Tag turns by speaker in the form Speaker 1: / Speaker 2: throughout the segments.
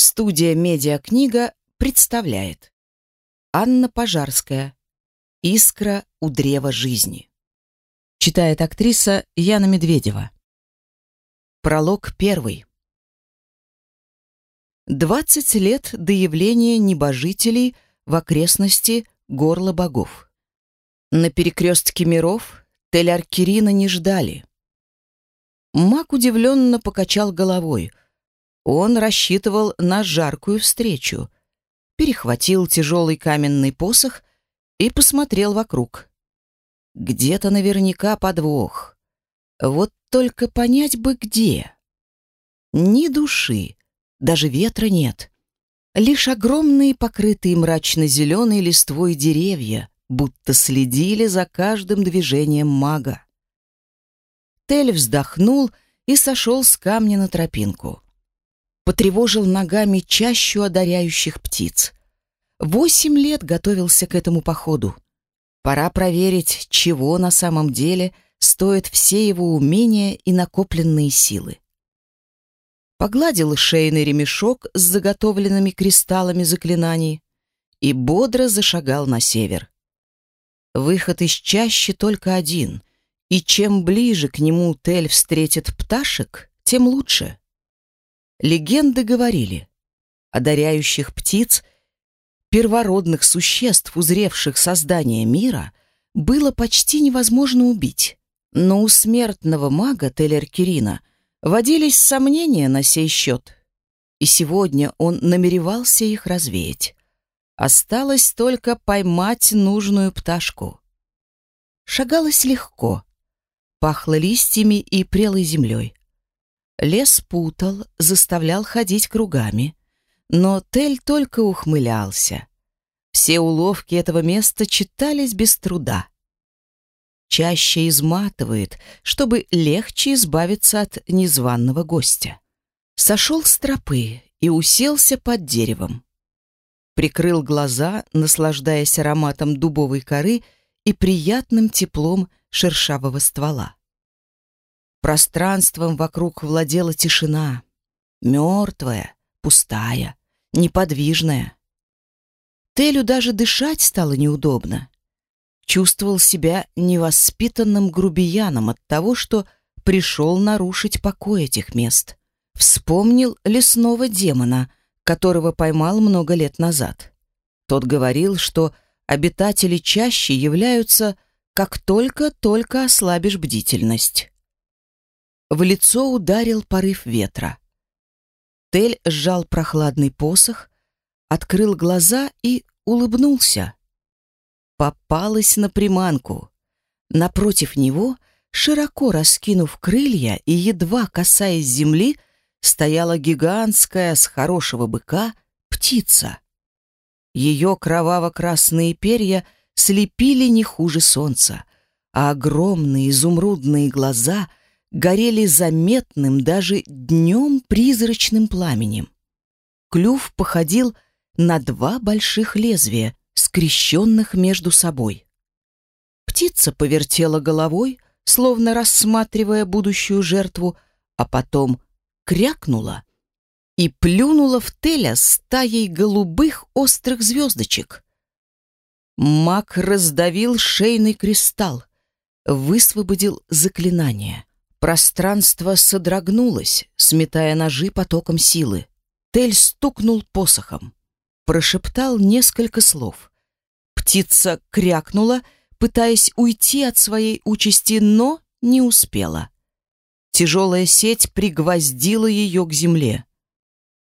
Speaker 1: Студия «Медиакнига» представляет Анна Пожарская «Искра у древа жизни». Читает актриса Яна Медведева. Пролог первый. Двадцать лет до явления небожителей в окрестности горла богов. На перекрестке миров Тель-Аркирина не ждали. Маг удивленно покачал головой — он рассчитывал на жаркую встречу, перехватил тяжелый каменный посох и посмотрел вокруг. Где-то наверняка подвох. Вот только понять бы где. Ни души, даже ветра нет. Лишь огромные покрытые мрачно-зеленой листвой деревья, будто следили за каждым движением мага. Тель вздохнул и сошел с камня на тропинку потревожил ногами чащу одаряющих птиц. Восемь лет готовился к этому походу. Пора проверить, чего на самом деле стоят все его умения и накопленные силы. Погладил шейный ремешок с заготовленными кристаллами заклинаний и бодро зашагал на север. Выход из чащи только один, и чем ближе к нему Тель встретит пташек, тем лучше. Легенды говорили, одаряющих птиц, первородных существ, узревших создание мира, было почти невозможно убить. Но у смертного мага Телер-Кирина водились сомнения на сей счет, и сегодня он намеревался их развеять. Осталось только поймать нужную пташку. Шагалось легко, пахло листьями и прелой землей. Лес путал, заставлял ходить кругами. Но Тель только ухмылялся. Все уловки этого места читались без труда. Чаще изматывает, чтобы легче избавиться от незваного гостя. Сошел с тропы и уселся под деревом. Прикрыл глаза, наслаждаясь ароматом дубовой коры и приятным теплом шершавого ствола. Пространством вокруг владела тишина. Мертвая, пустая, неподвижная. Телю даже дышать стало неудобно. Чувствовал себя невоспитанным грубияном от того, что пришел нарушить покой этих мест. Вспомнил лесного демона, которого поймал много лет назад. Тот говорил, что обитатели чаще являются, как только-только ослабишь бдительность. В лицо ударил порыв ветра. Тель сжал прохладный посох, открыл глаза и улыбнулся. Попалась на приманку. Напротив него, широко раскинув крылья и едва касаясь земли, стояла гигантская с хорошего быка птица. Ее кроваво-красные перья слепили не хуже солнца, а огромные изумрудные глаза горели заметным даже днем призрачным пламенем. Клюв походил на два больших лезвия, скрещенных между собой. Птица повертела головой, словно рассматривая будущую жертву, а потом крякнула и плюнула в Теля стаей голубых острых звездочек. Маг раздавил шейный кристалл, высвободил заклинание. Пространство содрогнулось, сметая ножи потоком силы. Тель стукнул посохом. Прошептал несколько слов. Птица крякнула, пытаясь уйти от своей участи, но не успела. Тяжелая сеть пригвоздила ее к земле.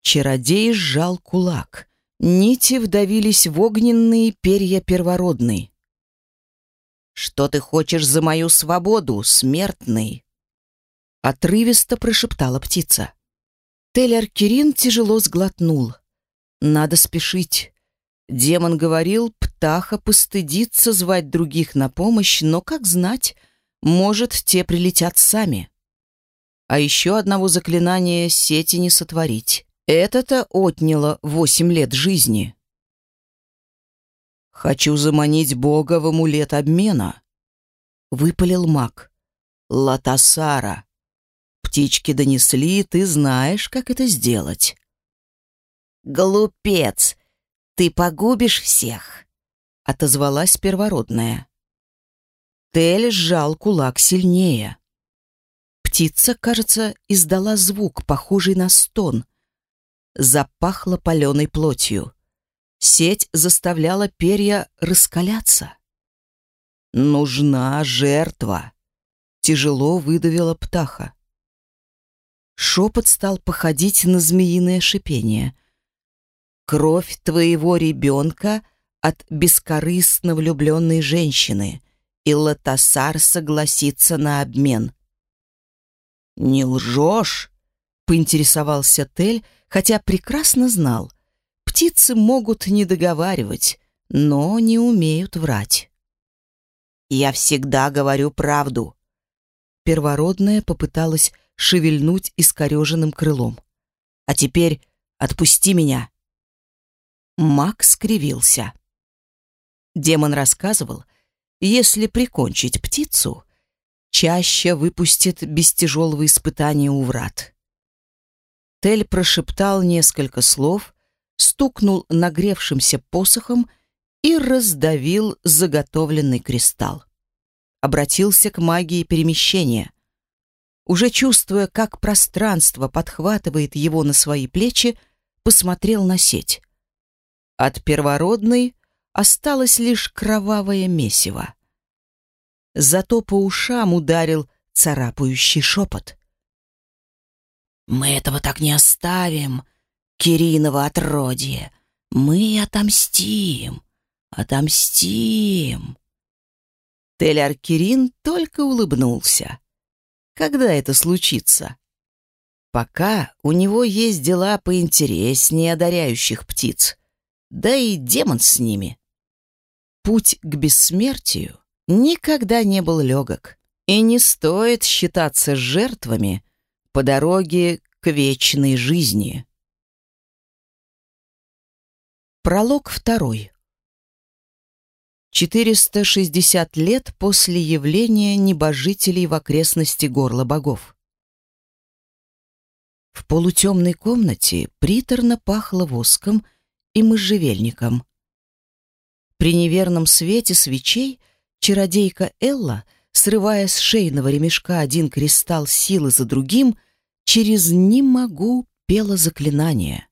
Speaker 1: Чародей сжал кулак. Нити вдавились в огненные перья первородной. «Что ты хочешь за мою свободу, смертный?» Отрывисто прошептала птица. Теллер Кирин тяжело сглотнул. Надо спешить. Демон говорил, птаха постыдится звать других на помощь, но, как знать, может, те прилетят сами. А еще одного заклинания сети не сотворить. Это-то отняло восемь лет жизни. «Хочу заманить Бога в амулет обмена», — выпалил маг. «Латасара». Птички донесли, ты знаешь, как это сделать.
Speaker 2: «Глупец! Ты погубишь всех!»
Speaker 1: — отозвалась первородная. Тель сжал кулак сильнее. Птица, кажется, издала звук, похожий на стон. Запахло паленой плотью. Сеть заставляла перья раскаляться. «Нужна жертва!» — тяжело выдавила птаха. Шепот стал походить на змеиное шипение. «Кровь твоего ребенка от бескорыстно влюбленной женщины, и Латасар согласится на обмен». «Не лжешь?» — поинтересовался Тель, хотя прекрасно знал. Птицы могут не договаривать, но не умеют врать. «Я всегда говорю правду». Первородная попыталась шевельнуть искореженным крылом. «А теперь отпусти меня!» Маг скривился. Демон рассказывал, если прикончить птицу, чаще выпустит без тяжелого испытания у врат. Тель прошептал несколько слов, стукнул нагревшимся посохом и раздавил заготовленный кристалл. Обратился к магии перемещения. Уже чувствуя, как пространство подхватывает его на свои плечи, посмотрел на сеть. От первородной осталось лишь кровавое месиво. Зато по ушам ударил царапающий шепот.
Speaker 2: «Мы этого так не оставим, Кириново отродье. Мы отомстим, отомстим».
Speaker 1: Теляр Кирин только улыбнулся. Когда это случится? Пока у него есть дела поинтереснее одаряющих птиц. Да и демон с ними. Путь к бессмертию никогда не был легок. И не стоит считаться жертвами по дороге к вечной жизни. Пролог второй. 460 лет после явления небожителей в окрестности горла богов. В полутемной комнате приторно пахло воском и можжевельником. При неверном свете свечей чародейка Элла, срывая с шейного ремешка один кристалл силы за другим, через «не могу» пела заклинание.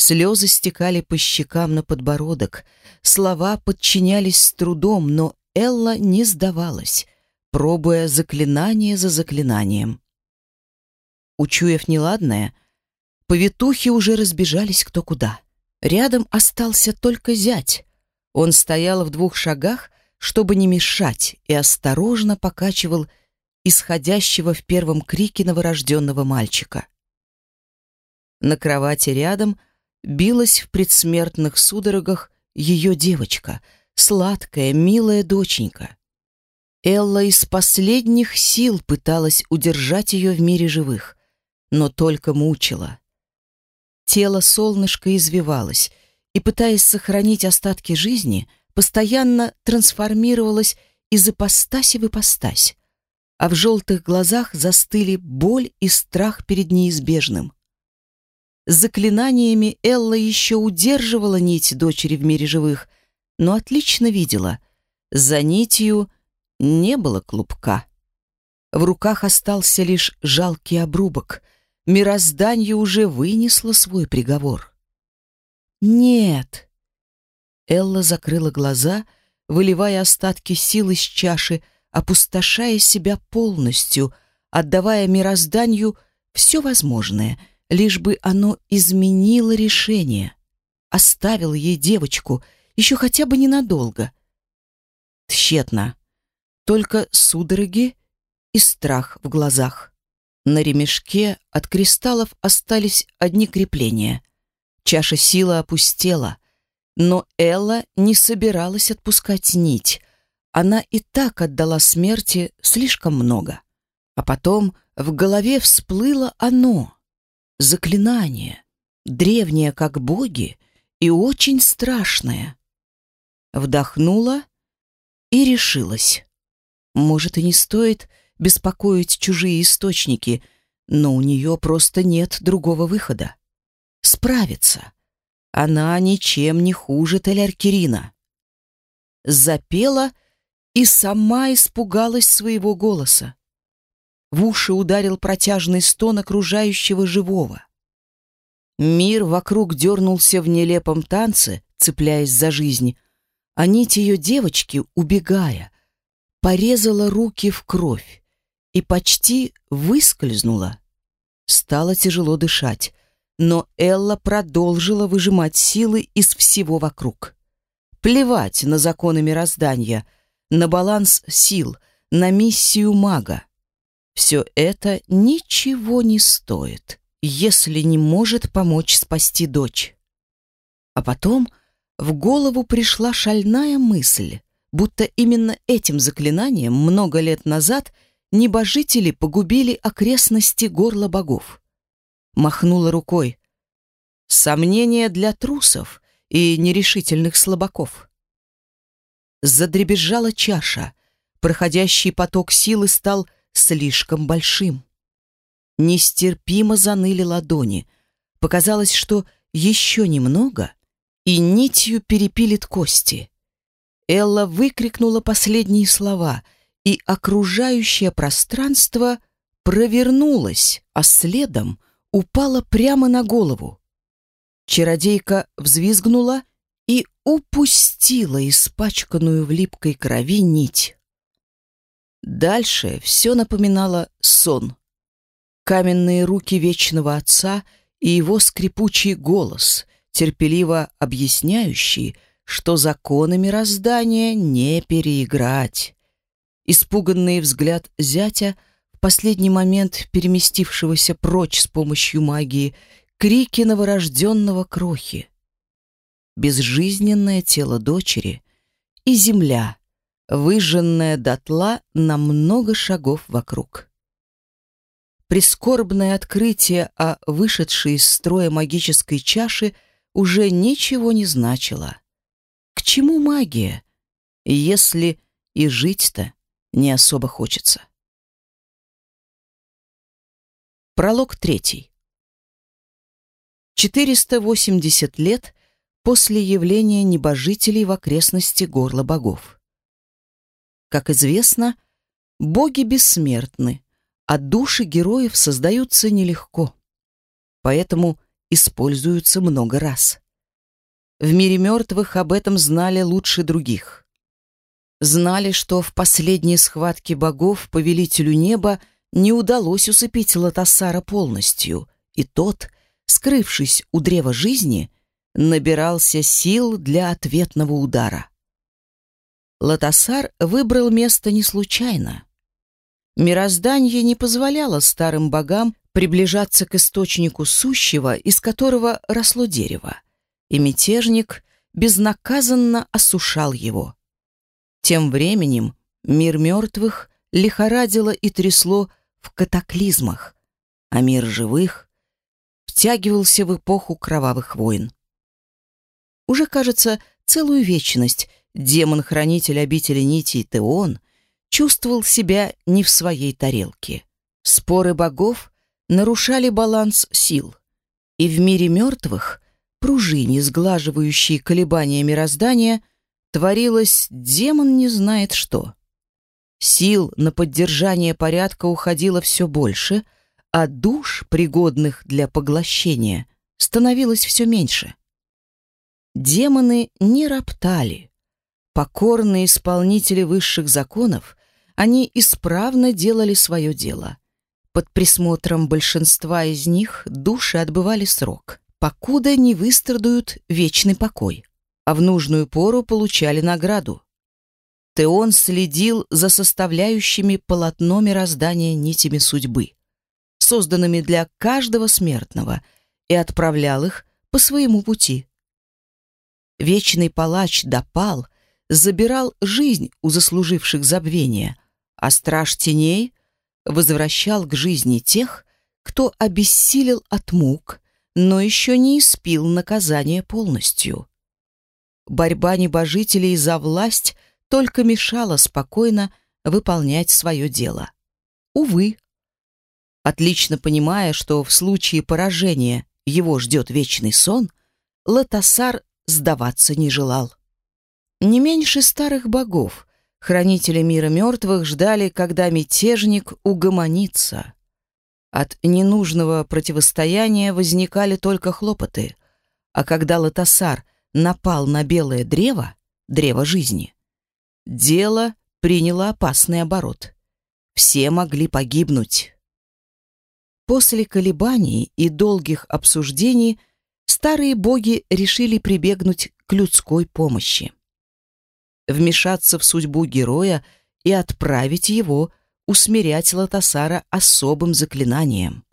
Speaker 1: Слезы стекали по щекам на подбородок, слова подчинялись с трудом, но Элла не сдавалась, пробуя заклинание за заклинанием. Учуяв неладное, повитухи уже разбежались кто куда. Рядом остался только зять. Он стоял в двух шагах, чтобы не мешать, и осторожно покачивал исходящего в первом крике новорожденного мальчика. На кровати рядом билась в предсмертных судорогах ее девочка, сладкая, милая доченька. Элла из последних сил пыталась удержать ее в мире живых, но только мучила. Тело солнышка извивалось, и, пытаясь сохранить остатки жизни, постоянно трансформировалось из ипостаси в ипостась, а в желтых глазах застыли боль и страх перед неизбежным. Заклинаниями Элла еще удерживала нить дочери в мире живых, но отлично видела, за нитью не было клубка. В руках остался лишь жалкий обрубок. Мироздание уже вынесло свой приговор. «Нет!» Элла закрыла глаза, выливая остатки сил из чаши, опустошая себя полностью, отдавая мирозданию все возможное, лишь бы оно изменило решение, оставило ей девочку, еще хотя бы ненадолго. Тщетно. Только судороги и страх в глазах. На ремешке от кристаллов остались одни крепления. Чаша силы опустела, но Элла не собиралась отпускать нить. Она и так отдала смерти слишком много. А потом в голове всплыло оно — заклинание, древнее, как боги, и очень страшное. Вдохнула и решилась. Может, и не стоит беспокоить чужие источники, но у нее просто нет другого выхода. Справится. Она ничем не хуже Теляркирина. Запела и сама испугалась своего голоса. В уши ударил протяжный стон окружающего живого. Мир вокруг дернулся в нелепом танце, цепляясь за жизнь, а нить ее девочки, убегая, порезала руки в кровь и почти выскользнула. Стало тяжело дышать, но Элла продолжила выжимать силы из всего вокруг. Плевать на законы мироздания, на баланс сил, на миссию мага. Все это ничего не стоит, если не может помочь спасти дочь. А потом в голову пришла шальная мысль, будто именно этим заклинанием много лет назад небожители погубили окрестности горла богов. Махнула рукой. Сомнения для трусов и нерешительных слабаков. Задребезжала чаша, проходящий поток силы стал слишком большим. Нестерпимо заныли ладони. Показалось, что еще немного, и нитью перепилит кости. Элла выкрикнула последние слова, и окружающее пространство провернулось, а следом упало прямо на голову. Чародейка взвизгнула и упустила испачканную в липкой крови нить. Дальше все напоминало сон. Каменные руки вечного отца и его скрипучий голос, терпеливо объясняющий, что законы мироздания не переиграть. Испуганный взгляд зятя, в последний момент переместившегося прочь с помощью магии, крики новорожденного крохи. Безжизненное тело дочери и земля — выжженная дотла на много шагов вокруг. Прискорбное открытие о вышедшей из строя магической чаши уже ничего не значило. К чему магия, если и жить-то не особо хочется? Пролог третий. 480 лет после явления небожителей в окрестности горла богов. Как известно, боги бессмертны, а души героев создаются нелегко. Поэтому используются много раз. В мире мертвых об этом знали лучше других. Знали, что в последней схватке богов повелителю неба не удалось усыпить Латасара полностью, и тот, скрывшись у древа жизни, набирался сил для ответного удара. Латасар выбрал место не случайно. Мироздание не позволяло старым богам приближаться к источнику сущего, из которого росло дерево, и мятежник безнаказанно осушал его. Тем временем мир мертвых лихорадило и трясло в катаклизмах, а мир живых втягивался в эпоху кровавых войн. Уже, кажется, целую вечность демон-хранитель обители нитей Теон чувствовал себя не в своей тарелке. Споры богов нарушали баланс сил, и в мире мертвых, пружине, сглаживающей колебания мироздания, творилось демон не знает что. Сил на поддержание порядка уходило все больше, а душ, пригодных для поглощения, становилось все меньше. Демоны не роптали, Покорные исполнители высших законов, они исправно делали свое дело. Под присмотром большинства из них души отбывали срок, покуда не выстрадают вечный покой, а в нужную пору получали награду. Теон следил за составляющими полотно мироздания нитями судьбы, созданными для каждого смертного, и отправлял их по своему пути. Вечный палач допал — забирал жизнь у заслуживших забвения, а страж теней возвращал к жизни тех, кто обессилел от мук, но еще не испил наказание полностью. Борьба небожителей за власть только мешала спокойно выполнять свое дело. Увы. Отлично понимая, что в случае поражения его ждет вечный сон, Латасар сдаваться не желал. Не меньше старых богов, хранители мира мертвых, ждали, когда мятежник угомонится. От ненужного противостояния возникали только хлопоты, а когда Латасар напал на белое древо, древо жизни, дело приняло опасный оборот. Все могли погибнуть. После колебаний и долгих обсуждений старые боги решили прибегнуть к людской помощи. Вмешаться в судьбу героя и отправить его усмирять Латасара особым заклинанием.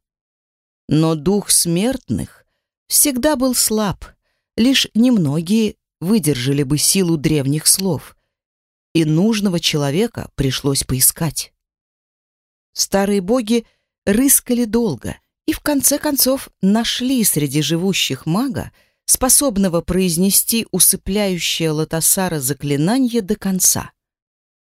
Speaker 1: Но дух смертных всегда был слаб, лишь немногие выдержали бы силу древних слов, и нужного человека пришлось поискать. Старые боги рыскали долго и в конце концов нашли среди живущих мага, способного произнести усыпляющее Латасара заклинание до конца.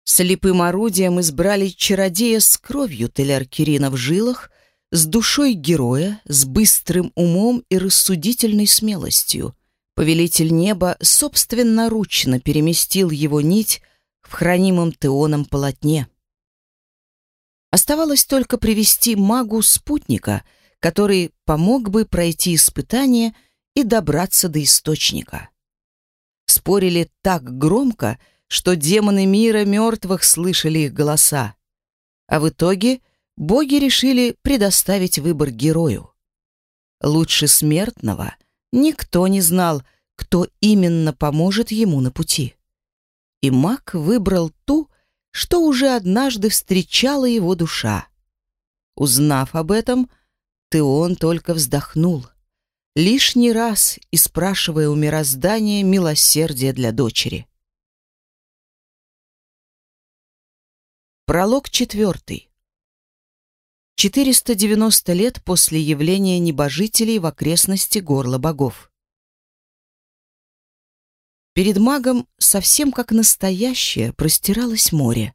Speaker 1: Слепым орудием избрали чародея с кровью Теляркирина в жилах, с душой героя, с быстрым умом и рассудительной смелостью. Повелитель неба собственноручно переместил его нить в хранимом Теоном полотне. Оставалось только привести магу спутника, который помог бы пройти испытание и добраться до источника. Спорили так громко, что демоны мира мертвых слышали их голоса. А в итоге боги решили предоставить выбор герою. Лучше смертного никто не знал, кто именно поможет ему на пути. И маг выбрал ту, что уже однажды встречала его душа. Узнав об этом, Теон только вздохнул, лишний раз и спрашивая у мироздания милосердия для дочери. Пролог четвертый. 490 лет после явления небожителей в окрестности горла богов. Перед магом совсем как настоящее простиралось море.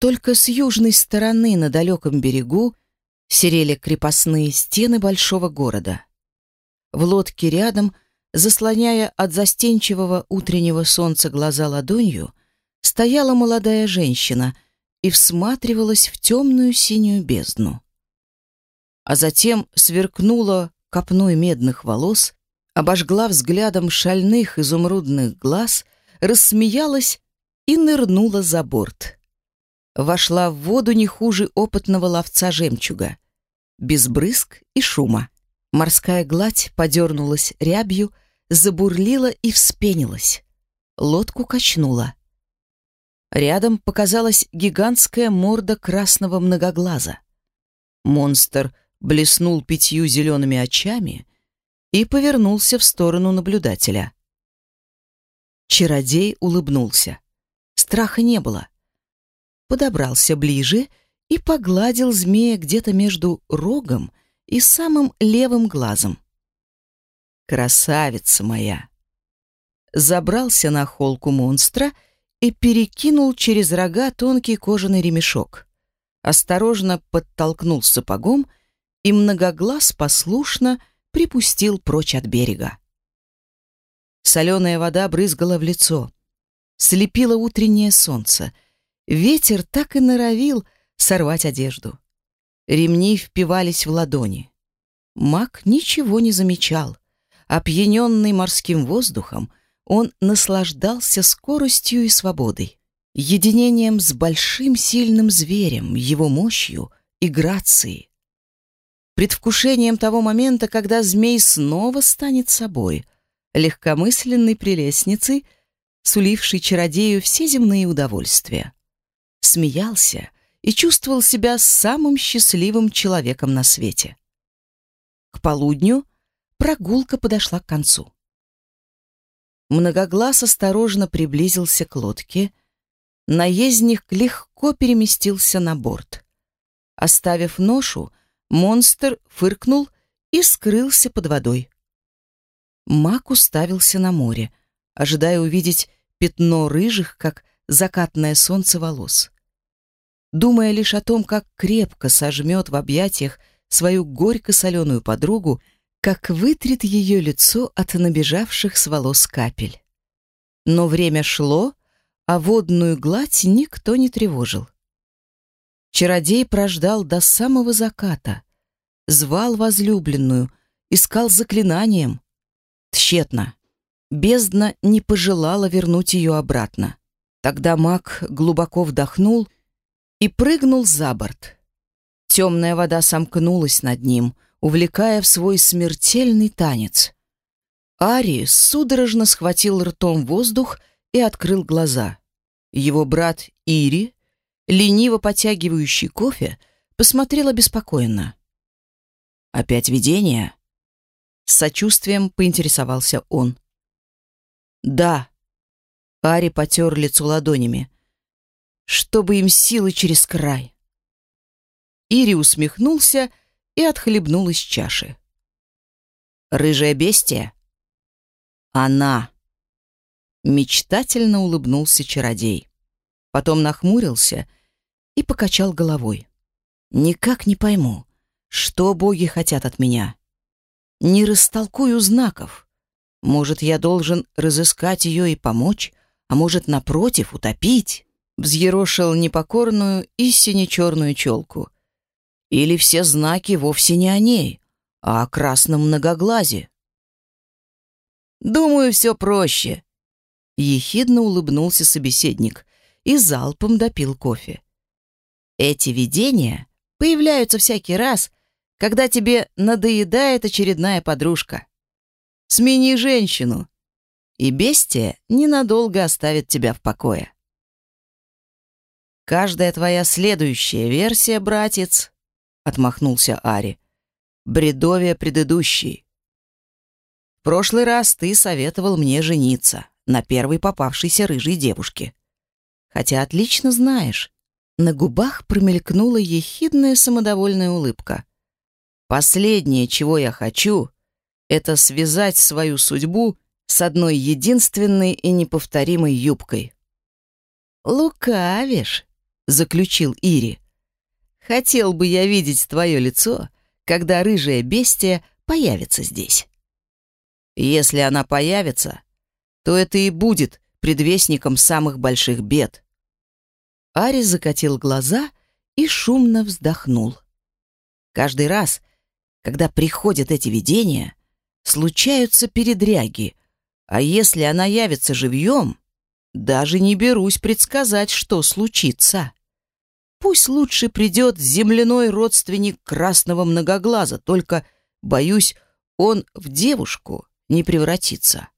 Speaker 1: Только с южной стороны на далеком берегу серели крепостные стены большого города. В лодке рядом, заслоняя от застенчивого утреннего солнца глаза ладонью, стояла молодая женщина — и всматривалась в темную синюю бездну. А затем сверкнула копной медных волос, обожгла взглядом шальных изумрудных глаз, рассмеялась и нырнула за борт. Вошла в воду не хуже опытного ловца жемчуга, без брызг и шума. Морская гладь подернулась рябью, забурлила и вспенилась. Лодку качнула. Рядом показалась гигантская морда красного многоглаза. Монстр блеснул пятью зелеными очами и повернулся в сторону наблюдателя. Чародей улыбнулся. Страха не было. Подобрался ближе и погладил змея где-то между рогом и самым левым глазом. «Красавица моя!» Забрался на холку монстра и перекинул через рога тонкий кожаный ремешок. Осторожно подтолкнул сапогом, и многоглаз послушно припустил прочь от берега. Соленая вода брызгала в лицо. Слепило утреннее солнце. Ветер так и норовил сорвать одежду. Ремни впивались в ладони. Маг ничего не замечал. Опьяненный морским воздухом, он наслаждался скоростью и свободой, единением с большим сильным зверем, его мощью и грацией, предвкушением того момента, когда змей снова станет собой, легкомысленной прелестницей, сулившей чародею все земные удовольствия. Смеялся и чувствовал себя самым счастливым человеком на свете. К полудню прогулка подошла к концу. Многоглаз осторожно приблизился к лодке. Наездник легко переместился на борт. Оставив ношу, монстр фыркнул и скрылся под водой. Мак уставился на море, ожидая увидеть пятно рыжих, как закатное солнце волос. Думая лишь о том, как крепко сожмет в объятиях свою горько-соленую подругу, как вытрет ее лицо от набежавших с волос капель. Но время шло, а водную гладь никто не тревожил. Чародей прождал до самого заката, звал возлюбленную, искал заклинанием. Тщетно. Бездна не пожелала вернуть ее обратно. Тогда маг глубоко вдохнул и прыгнул за борт. Темная вода сомкнулась над ним, увлекая в свой смертельный танец. Ари судорожно схватил ртом воздух и открыл глаза. Его брат Ири, лениво потягивающий кофе, посмотрел обеспокоенно. «Опять видение?» С сочувствием поинтересовался он. «Да». Ари потер лицо ладонями. «Чтобы им силы через край». Ири усмехнулся и отхлебнул из чаши. «Рыжая бестия?» «Она!» Мечтательно улыбнулся чародей. Потом нахмурился и покачал головой. «Никак не пойму, что боги хотят от меня. Не растолкую знаков. Может, я должен разыскать ее и помочь, а может, напротив, утопить?» Взъерошил непокорную и сине-черную челку. Или все знаки вовсе не о ней, а о красном многоглазе? «Думаю, все проще», — ехидно улыбнулся собеседник и залпом допил кофе. «Эти видения появляются всякий раз, когда тебе надоедает очередная подружка. Смени женщину, и бестия ненадолго оставит тебя в покое. Каждая твоя следующая версия, братец, отмахнулся Ари. Бредовие предыдущей. В прошлый раз ты советовал мне жениться на первой попавшейся рыжей девушке. Хотя отлично знаешь, на губах промелькнула ехидная самодовольная улыбка. Последнее, чего я хочу, это связать свою судьбу с одной единственной и неповторимой юбкой. «Лукавишь», — заключил Ири. Хотел бы я видеть твое лицо, когда рыжая бестия появится здесь. Если она появится, то это и будет предвестником самых больших бед. Ари закатил глаза и шумно вздохнул. Каждый раз, когда приходят эти видения, случаются передряги, а если она явится живьем, даже не берусь предсказать, что случится. Пусть лучше придет земляной родственник красного многоглаза, только, боюсь, он в девушку не превратится.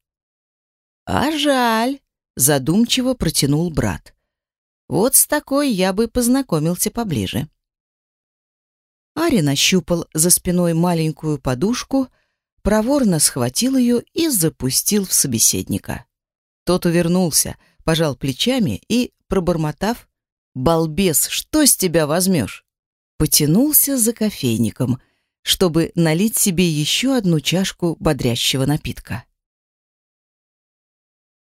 Speaker 1: А жаль, задумчиво протянул брат. Вот с такой я бы познакомился поближе. Ари нащупал за спиной маленькую подушку, проворно схватил ее и запустил в собеседника. Тот увернулся, пожал плечами и, пробормотав, «Балбес, что с тебя возьмешь?» Потянулся за кофейником, чтобы налить себе еще одну чашку бодрящего напитка.